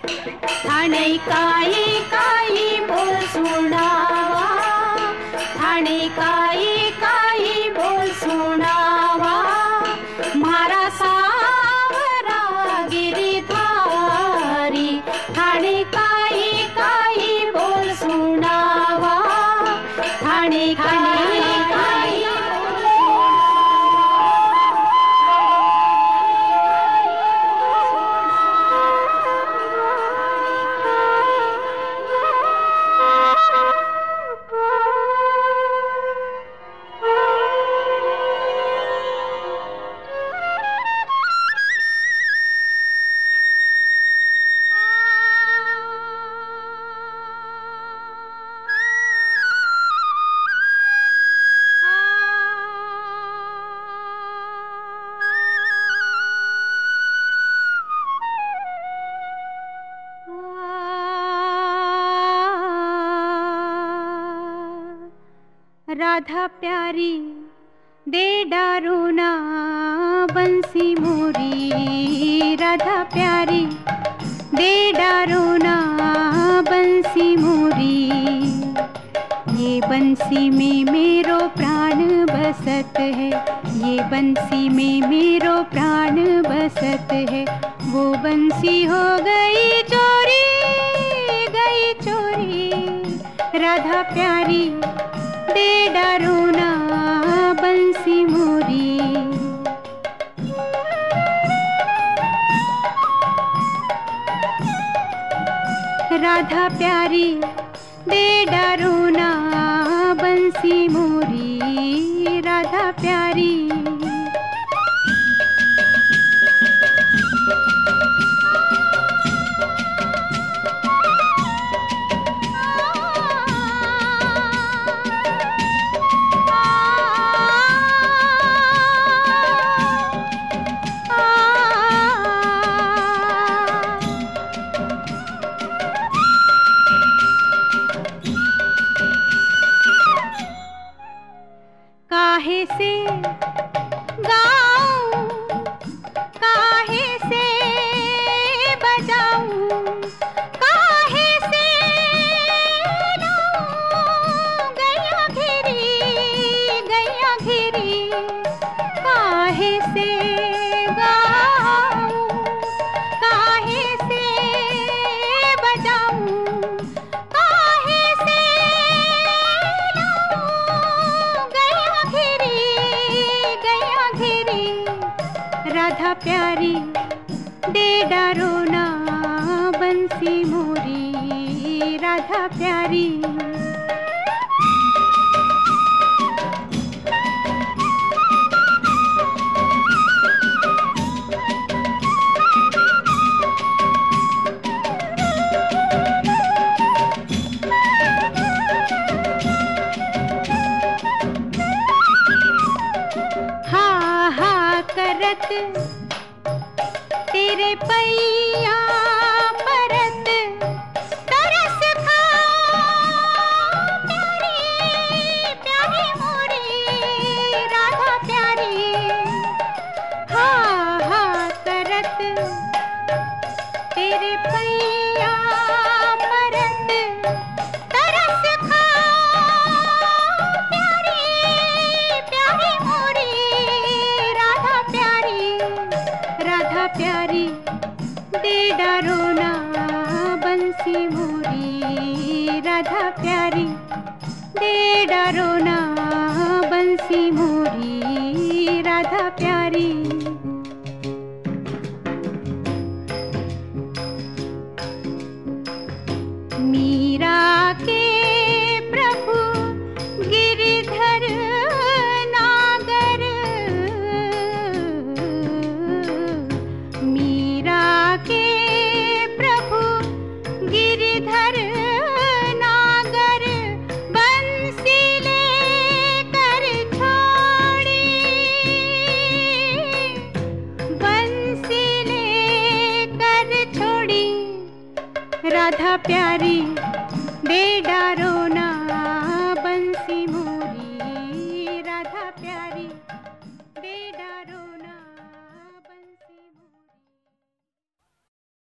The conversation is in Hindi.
ठाणे काही काही बोल सुनावा ठाणे काही काही बोल सुनावा मारा सावरा गिरिधारी ठाणे काही काही बोल सुनावा ठाणे काही राधा प्यारी दे डारोना बंसी मोरी। राधा प्यारी दे डारोना बंसी मोरी। ये बंसी में मेरो प्राण बसत है, ये बंसी में मेरो प्राण बसत है। वो बंसी हो गई चोरी गई चोरी। राधा प्यारी दे डरोना बंसी मोरी। राधा प्यारी दे डरोना बंसी मोरी। राधा प्यारी। प्यारी दे डरोना बंसी मोरी राधा प्यारी। करत तेरे पैया परत तरस प्यारी मोरी राधा प्यारी। हा हा करत तेरे पैया दे डरोना बंसी मोरी राधा प्यारी। दे डरोना बंसी मोरी राधा प्यारी राधा प्यारी दे डारो ना